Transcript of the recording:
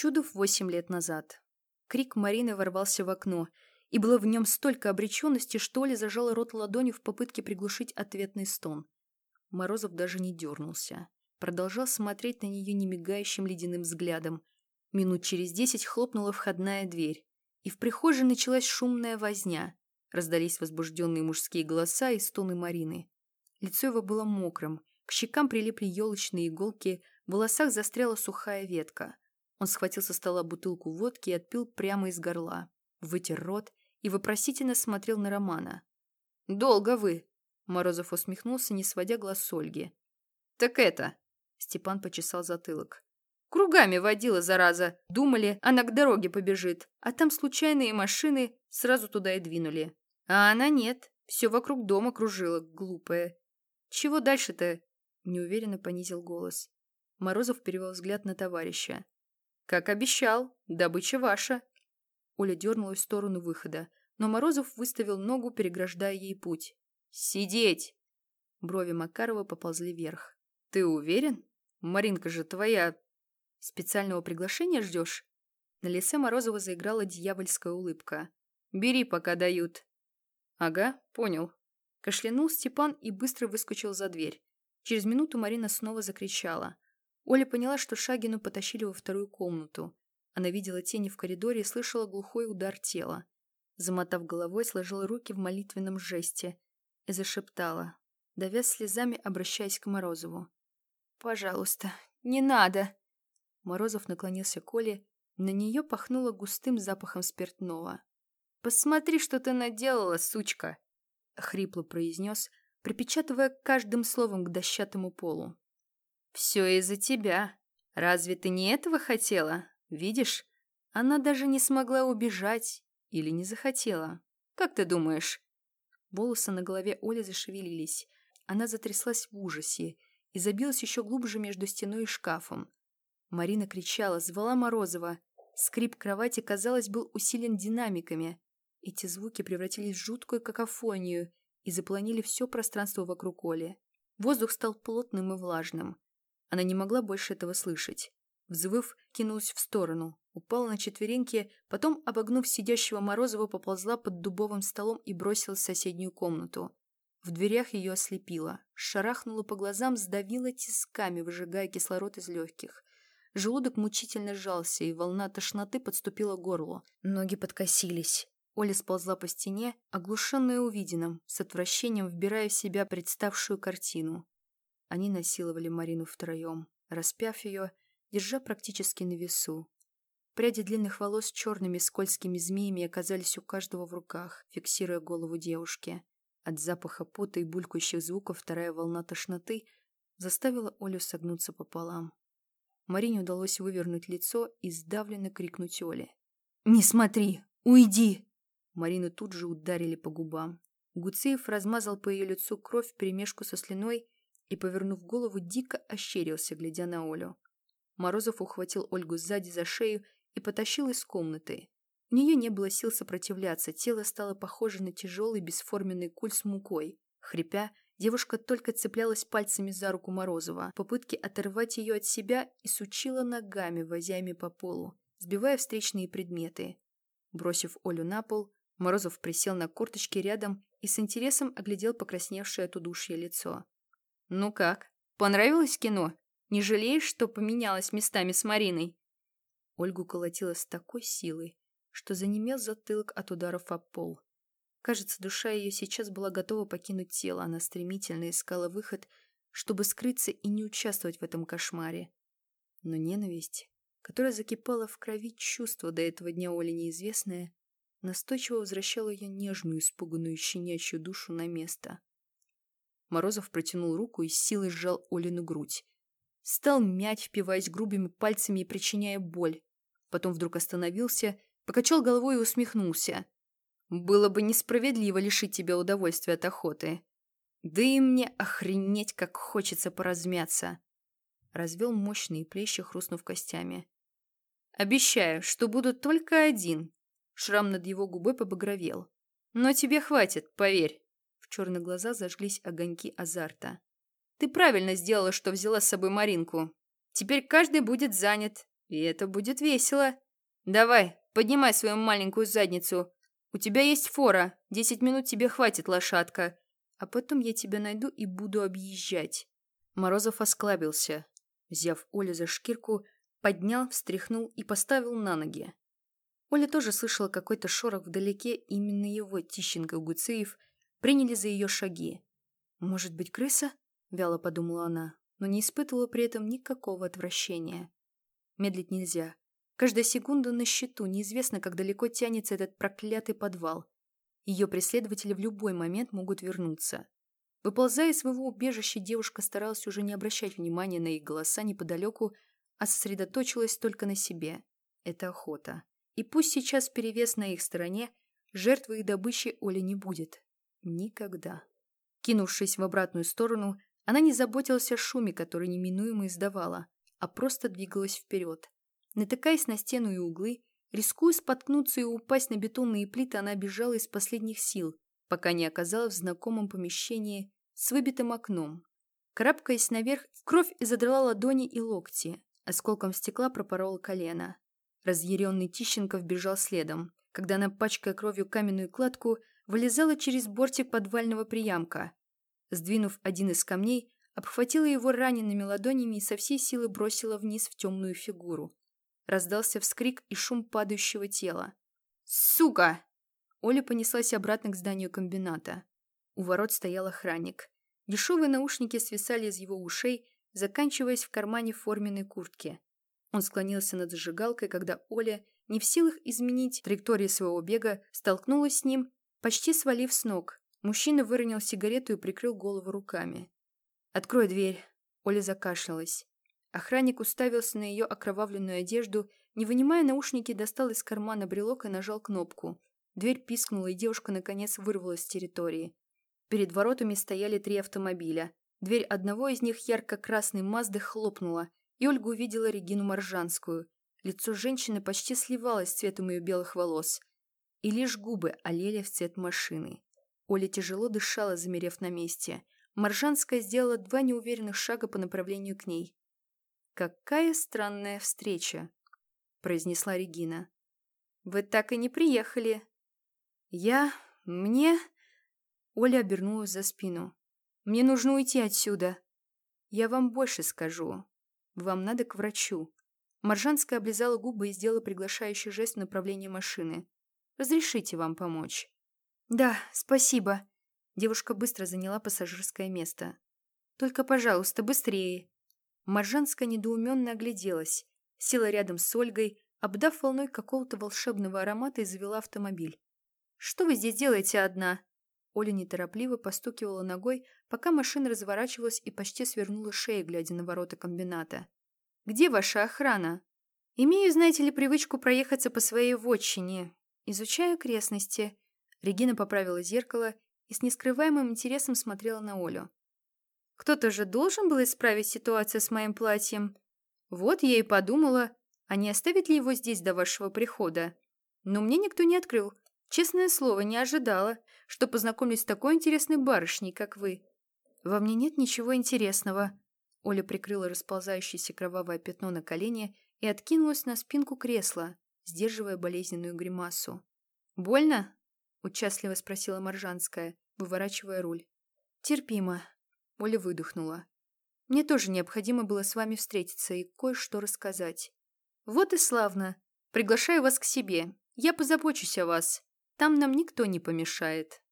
Чудов восемь лет назад. Крик Марины ворвался в окно, и было в нем столько обреченности, что Оля зажала рот ладонью в попытке приглушить ответный стон. Морозов даже не дернулся. Продолжал смотреть на нее немигающим ледяным взглядом. Минут через десять хлопнула входная дверь, и в прихожей началась шумная возня. Раздались возбужденные мужские голоса и стоны Марины. Лицо его было мокрым, к щекам прилипли елочные иголки, в волосах застряла сухая ветка. Он схватил со стола бутылку водки и отпил прямо из горла. Вытер рот и вопросительно смотрел на Романа. «Долго вы!» Морозов усмехнулся, не сводя глаз с Ольги. «Так это...» Степан почесал затылок. «Кругами водила, зараза. Думали, она к дороге побежит. А там случайные машины сразу туда и двинули. А она нет. Все вокруг дома кружила, глупая. Чего дальше-то?» Неуверенно понизил голос. Морозов перевел взгляд на товарища. «Как обещал, добыча ваша». Оля дернулась в сторону выхода, но Морозов выставил ногу, переграждая ей путь. «Сидеть!» Брови Макарова поползли вверх. «Ты уверен? Маринка же твоя... Специального приглашения ждешь?» На лице Морозова заиграла дьявольская улыбка. «Бери, пока дают». «Ага, понял». Кашлянул Степан и быстро выскочил за дверь. Через минуту Марина снова закричала. Оля поняла, что Шагину потащили во вторую комнату. Она видела тени в коридоре и слышала глухой удар тела. Замотав головой, сложила руки в молитвенном жесте и зашептала, давя слезами, обращаясь к Морозову. «Пожалуйста, не надо!» Морозов наклонился к Оле, на нее пахнуло густым запахом спиртного. «Посмотри, что ты наделала, сучка!» — хрипло произнес, припечатывая каждым словом к дощатому полу. «Все из-за тебя. Разве ты не этого хотела? Видишь, она даже не смогла убежать или не захотела. Как ты думаешь?» Волосы на голове Оли зашевелились. Она затряслась в ужасе и забилась еще глубже между стеной и шкафом. Марина кричала, звала Морозова. Скрип кровати, казалось, был усилен динамиками. Эти звуки превратились в жуткую какофонию и заполонили все пространство вокруг Оли. Воздух стал плотным и влажным. Она не могла больше этого слышать. Взвыв, кинулась в сторону, упала на четвереньки, потом, обогнув сидящего Морозова, поползла под дубовым столом и бросилась в соседнюю комнату. В дверях ее ослепило, шарахнула по глазам, сдавила тисками, выжигая кислород из легких. Желудок мучительно сжался, и волна тошноты подступила к горлу. Ноги подкосились. Оля сползла по стене, оглушенная увиденным, с отвращением вбирая в себя представшую картину. Они насиловали Марину втроем, распяв ее, держа практически на весу. Пряди длинных волос черными скользкими змеями оказались у каждого в руках, фиксируя голову девушки. От запаха пота и булькающих звуков вторая волна тошноты заставила Олю согнуться пополам. Марине удалось вывернуть лицо и сдавленно крикнуть Оле. «Не смотри! Уйди!» Марину тут же ударили по губам. Гуцеев размазал по ее лицу кровь вперемешку со слюной и, повернув голову, дико ощерился, глядя на Олю. Морозов ухватил Ольгу сзади за шею и потащил из комнаты. У нее не было сил сопротивляться, тело стало похоже на тяжелый бесформенный куль с мукой. Хрипя, девушка только цеплялась пальцами за руку Морозова, попытки оторвать ее от себя и сучила ногами, возями по полу, сбивая встречные предметы. Бросив Олю на пол, Морозов присел на корточки рядом и с интересом оглядел покрасневшее от удушья лицо. «Ну как? Понравилось кино? Не жалеешь, что поменялась местами с Мариной?» Ольгу колотила с такой силой, что занемел затылок от ударов о пол. Кажется, душа ее сейчас была готова покинуть тело, она стремительно искала выход, чтобы скрыться и не участвовать в этом кошмаре. Но ненависть, которая закипала в крови чувство до этого дня Оле неизвестное, настойчиво возвращала ее нежную, испуганную щенячью душу на место. Морозов протянул руку и с силой сжал Олину грудь. Стал мять, впиваясь грубыми пальцами и причиняя боль. Потом вдруг остановился, покачал головой и усмехнулся. «Было бы несправедливо лишить тебя удовольствия от охоты. Да и мне охренеть, как хочется поразмяться!» Развел мощные плечи, хрустнув костями. «Обещаю, что буду только один!» Шрам над его губой побагровел. «Но тебе хватит, поверь!» В черных глазах зажглись огоньки азарта. «Ты правильно сделала, что взяла с собой Маринку. Теперь каждый будет занят. И это будет весело. Давай, поднимай свою маленькую задницу. У тебя есть фора. Десять минут тебе хватит, лошадка. А потом я тебя найду и буду объезжать. Морозов осклабился. Взяв Олю за шкирку, поднял, встряхнул и поставил на ноги. Оля тоже слышала какой-то шорох вдалеке, именно его, Тищенко Гуцеев, приняли за ее шаги. «Может быть, крыса?» — вяло подумала она, но не испытывала при этом никакого отвращения. Медлить нельзя. Каждая секунда на счету, неизвестно, как далеко тянется этот проклятый подвал. Ее преследователи в любой момент могут вернуться. Выползая из своего убежища, девушка старалась уже не обращать внимания на их голоса неподалеку, а сосредоточилась только на себе. Это охота. И пусть сейчас перевес на их стороне, жертвы и добычи Оля не будет. Никогда. Кинувшись в обратную сторону, она не заботилась о шуме, который неминуемо издавала, а просто двигалась вперед. Натыкаясь на стену и углы, рискуя споткнуться и упасть на бетонные плиты, она бежала из последних сил, пока не оказалась в знакомом помещении с выбитым окном. Крапкаясь наверх, кровь изодрала ладони и локти, осколком стекла пропорола колено. Разъяренный Тищенков бежал следом, когда она, пачкая кровью каменную кладку, вылезала через бортик подвального приямка. Сдвинув один из камней, обхватила его ранеными ладонями и со всей силы бросила вниз в темную фигуру. Раздался вскрик и шум падающего тела. «Сука!» Оля понеслась обратно к зданию комбината. У ворот стоял охранник. Дешевые наушники свисали из его ушей, заканчиваясь в кармане форменной куртки. Он склонился над зажигалкой, когда Оля, не в силах изменить траекторию своего бега, столкнулась с ним, почти свалив с ног. Мужчина выронил сигарету и прикрыл голову руками. «Открой дверь!» Оля закашлялась. Охранник уставился на ее окровавленную одежду, не вынимая наушники, достал из кармана брелок и нажал кнопку. Дверь пискнула, и девушка наконец вырвалась с территории. Перед воротами стояли три автомобиля. Дверь одного из них ярко-красной Мазды хлопнула, и Ольга увидела Регину Моржанскую. Лицо женщины почти сливалось с цветом ее белых волос. И лишь губы олели в цвет машины. Оля тяжело дышала, замерев на месте. Моржанская сделала два неуверенных шага по направлению к ней. «Какая странная встреча», — произнесла Регина. «Вы так и не приехали». «Я... мне...» Оля обернулась за спину. «Мне нужно уйти отсюда». «Я вам больше скажу. Вам надо к врачу». Маржанская облизала губы и сделала приглашающий жест в направлении машины. «Разрешите вам помочь?» «Да, спасибо». Девушка быстро заняла пассажирское место. «Только, пожалуйста, быстрее». Маржанская недоуменно огляделась, села рядом с Ольгой, обдав волной какого-то волшебного аромата и завела автомобиль. «Что вы здесь делаете одна?» Оля неторопливо постукивала ногой, пока машина разворачивалась и почти свернула шею, глядя на ворота комбината. «Где ваша охрана?» «Имею, знаете ли, привычку проехаться по своей вотчине. Изучаю окрестности». Регина поправила зеркало и с нескрываемым интересом смотрела на Олю. «Кто-то же должен был исправить ситуацию с моим платьем. Вот я и подумала, а не оставить ли его здесь до вашего прихода. Но мне никто не открыл. Честное слово, не ожидала, что познакомлюсь с такой интересной барышней, как вы. Во мне нет ничего интересного. Оля прикрыла расползающееся кровавое пятно на колени и откинулась на спинку кресла, сдерживая болезненную гримасу. «Больно?» — участливо спросила Моржанская, выворачивая руль. «Терпимо». Оля выдохнула. «Мне тоже необходимо было с вами встретиться и кое-что рассказать». «Вот и славно. Приглашаю вас к себе. Я позабочусь о вас. Там нам никто не помешает.